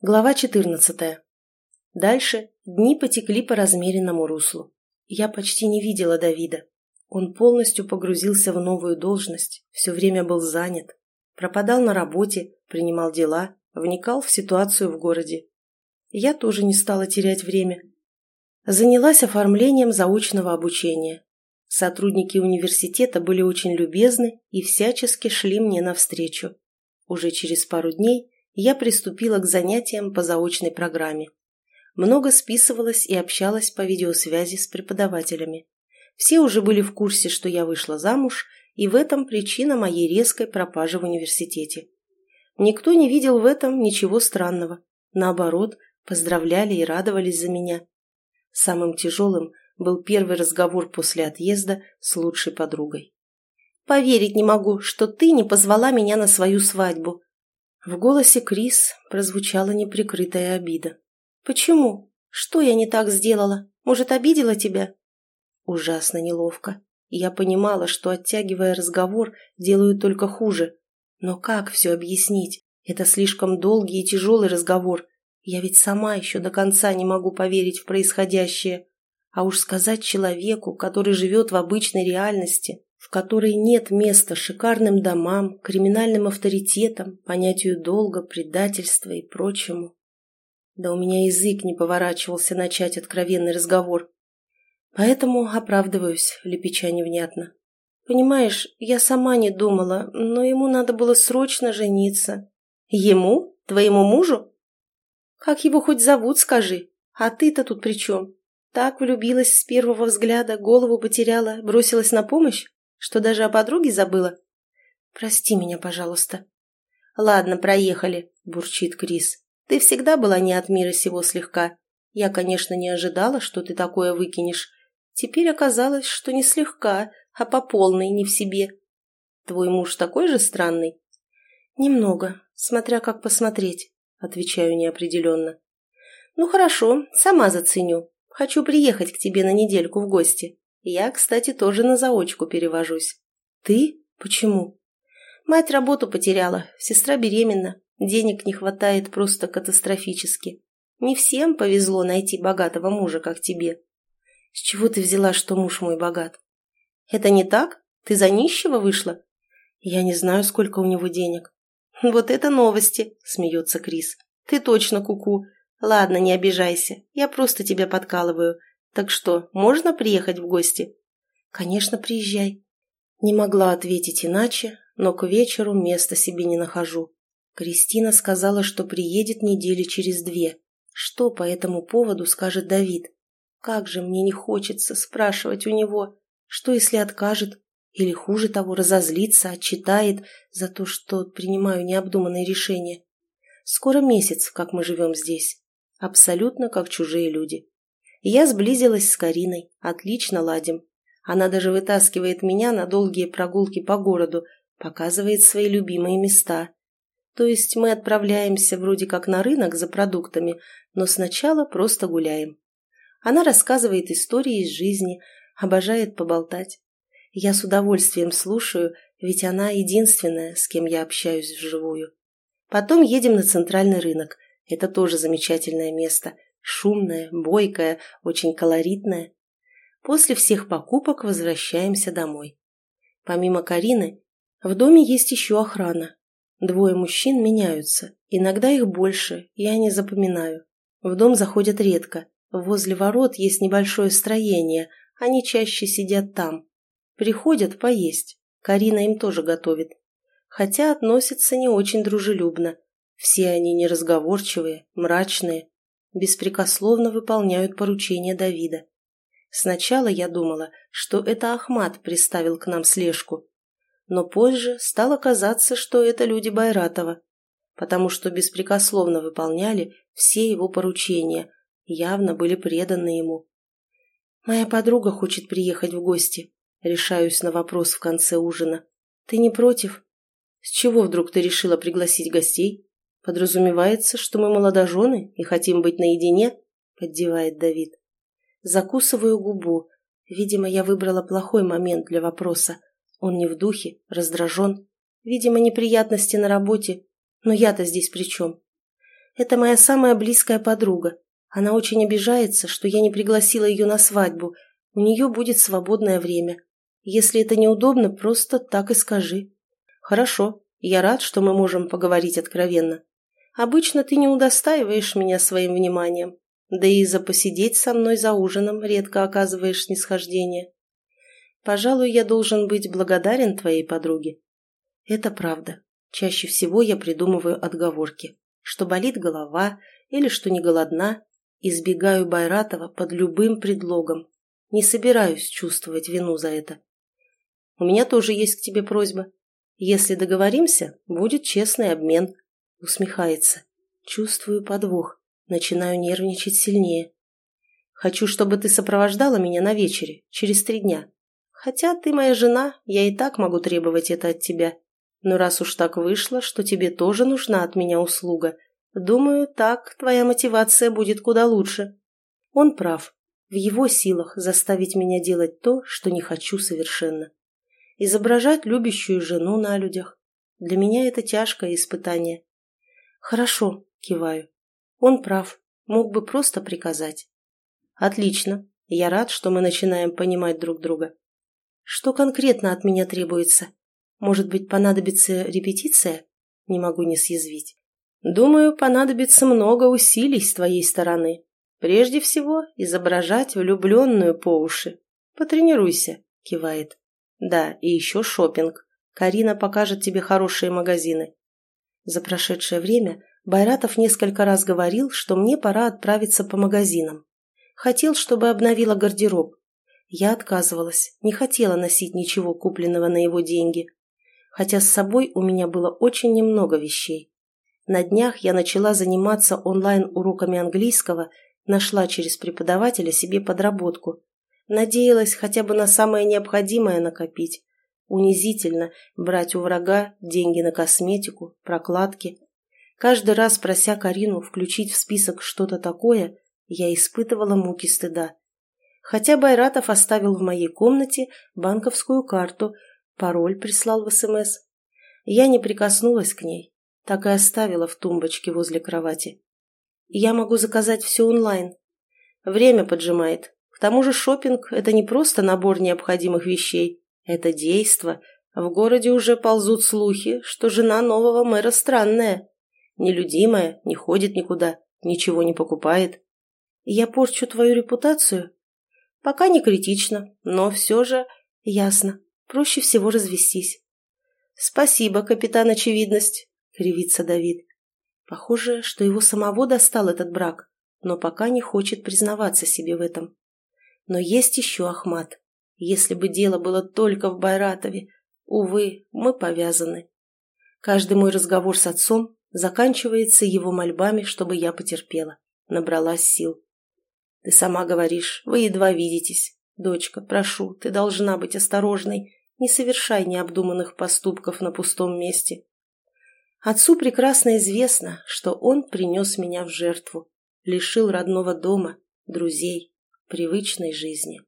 Глава 14. Дальше дни потекли по размеренному руслу. Я почти не видела Давида. Он полностью погрузился в новую должность, все время был занят. Пропадал на работе, принимал дела, вникал в ситуацию в городе. Я тоже не стала терять время. Занялась оформлением заочного обучения. Сотрудники университета были очень любезны и всячески шли мне навстречу. Уже через пару дней я приступила к занятиям по заочной программе. Много списывалась и общалась по видеосвязи с преподавателями. Все уже были в курсе, что я вышла замуж, и в этом причина моей резкой пропажи в университете. Никто не видел в этом ничего странного. Наоборот, поздравляли и радовались за меня. Самым тяжелым был первый разговор после отъезда с лучшей подругой. «Поверить не могу, что ты не позвала меня на свою свадьбу», в голосе Крис прозвучала неприкрытая обида. «Почему? Что я не так сделала? Может, обидела тебя?» Ужасно неловко. Я понимала, что, оттягивая разговор, делаю только хуже. Но как все объяснить? Это слишком долгий и тяжелый разговор. Я ведь сама еще до конца не могу поверить в происходящее. А уж сказать человеку, который живет в обычной реальности, в которой нет места шикарным домам, криминальным авторитетам, понятию долга, предательства и прочему. Да у меня язык не поворачивался начать откровенный разговор. Поэтому оправдываюсь, лепеча невнятно. Понимаешь, я сама не думала, но ему надо было срочно жениться. Ему? Твоему мужу? Как его хоть зовут, скажи. А ты-то тут при чем? Так влюбилась с первого взгляда, голову потеряла, бросилась на помощь? Что даже о подруге забыла? Прости меня, пожалуйста. Ладно, проехали, бурчит Крис. Ты всегда была не от мира сего слегка. Я, конечно, не ожидала, что ты такое выкинешь. Теперь оказалось, что не слегка, а по полной не в себе. Твой муж такой же странный? Немного, смотря как посмотреть, отвечаю неопределенно. Ну хорошо, сама заценю. Хочу приехать к тебе на недельку в гости. Я, кстати, тоже на заочку перевожусь. Ты? Почему? Мать работу потеряла, сестра беременна, денег не хватает просто катастрофически. Не всем повезло найти богатого мужа, как тебе. С чего ты взяла, что муж мой богат? Это не так? Ты за нищего вышла? Я не знаю, сколько у него денег. Вот это новости, смеется Крис. Ты точно куку. -ку. Ладно, не обижайся, я просто тебя подкалываю. Так что, можно приехать в гости? Конечно, приезжай. Не могла ответить иначе, но к вечеру места себе не нахожу. Кристина сказала, что приедет недели через две. Что по этому поводу скажет Давид? Как же мне не хочется спрашивать у него, что если откажет, или хуже того, разозлится, отчитает за то, что принимаю необдуманные решения. Скоро месяц, как мы живем здесь. Абсолютно как чужие люди. Я сблизилась с Кариной, отлично ладим. Она даже вытаскивает меня на долгие прогулки по городу, показывает свои любимые места. То есть мы отправляемся вроде как на рынок за продуктами, но сначала просто гуляем. Она рассказывает истории из жизни, обожает поболтать. Я с удовольствием слушаю, ведь она единственная, с кем я общаюсь вживую. Потом едем на центральный рынок. Это тоже замечательное место – шумная, бойкая, очень колоритная. После всех покупок возвращаемся домой. Помимо Карины, в доме есть еще охрана. Двое мужчин меняются, иногда их больше, я не запоминаю. В дом заходят редко. Возле ворот есть небольшое строение, они чаще сидят там. Приходят поесть. Карина им тоже готовит. Хотя относятся не очень дружелюбно. Все они неразговорчивые, мрачные, беспрекословно выполняют поручения Давида. Сначала я думала, что это Ахмат приставил к нам слежку, но позже стало казаться, что это люди Байратова, потому что беспрекословно выполняли все его поручения, явно были преданы ему. «Моя подруга хочет приехать в гости», — решаюсь на вопрос в конце ужина. «Ты не против?» «С чего вдруг ты решила пригласить гостей?» «Подразумевается, что мы молодожены и хотим быть наедине?» – поддевает Давид. Закусываю губу. Видимо, я выбрала плохой момент для вопроса. Он не в духе, раздражен. Видимо, неприятности на работе. Но я-то здесь при чем? Это моя самая близкая подруга. Она очень обижается, что я не пригласила ее на свадьбу. У нее будет свободное время. Если это неудобно, просто так и скажи. Хорошо, я рад, что мы можем поговорить откровенно. Обычно ты не удостаиваешь меня своим вниманием, да и за посидеть со мной за ужином редко оказываешь снисхождение. Пожалуй, я должен быть благодарен твоей подруге. Это правда. Чаще всего я придумываю отговорки, что болит голова или что не голодна, избегаю Байратова под любым предлогом. Не собираюсь чувствовать вину за это. У меня тоже есть к тебе просьба. Если договоримся, будет честный обмен. Усмехается. Чувствую подвох. Начинаю нервничать сильнее. Хочу, чтобы ты сопровождала меня на вечере, через три дня. Хотя ты моя жена, я и так могу требовать это от тебя. Но раз уж так вышло, что тебе тоже нужна от меня услуга, думаю, так твоя мотивация будет куда лучше. Он прав. В его силах заставить меня делать то, что не хочу совершенно изображать любящую жену на людях. Для меня это тяжкое испытание. Хорошо, киваю. Он прав, мог бы просто приказать. Отлично, я рад, что мы начинаем понимать друг друга. Что конкретно от меня требуется? Может быть, понадобится репетиция? Не могу не съязвить. Думаю, понадобится много усилий с твоей стороны. Прежде всего, изображать влюбленную по уши. Потренируйся, кивает. Да, и еще шопинг. Карина покажет тебе хорошие магазины. За прошедшее время Байратов несколько раз говорил, что мне пора отправиться по магазинам. Хотел, чтобы обновила гардероб. Я отказывалась, не хотела носить ничего, купленного на его деньги. Хотя с собой у меня было очень немного вещей. На днях я начала заниматься онлайн-уроками английского, нашла через преподавателя себе подработку. Надеялась хотя бы на самое необходимое накопить. Унизительно брать у врага деньги на косметику, прокладки. Каждый раз, прося Карину включить в список что-то такое, я испытывала муки стыда. Хотя Байратов оставил в моей комнате банковскую карту, пароль прислал в СМС. Я не прикоснулась к ней, так и оставила в тумбочке возле кровати. Я могу заказать все онлайн. Время поджимает, к тому же шопинг – это не просто набор необходимых вещей, это действо. В городе уже ползут слухи, что жена нового мэра странная. Нелюдимая, не ходит никуда, ничего не покупает. Я порчу твою репутацию? Пока не критично, но все же ясно. Проще всего развестись. Спасибо, капитан Очевидность, кривится Давид. Похоже, что его самого достал этот брак, но пока не хочет признаваться себе в этом. Но есть еще Ахмат. Если бы дело было только в Байратове, увы, мы повязаны. Каждый мой разговор с отцом заканчивается его мольбами, чтобы я потерпела. Набралась сил. Ты сама говоришь, вы едва видитесь. Дочка, прошу, ты должна быть осторожной. Не совершай необдуманных поступков на пустом месте. Отцу прекрасно известно, что он принес меня в жертву, лишил родного дома, друзей, привычной жизни.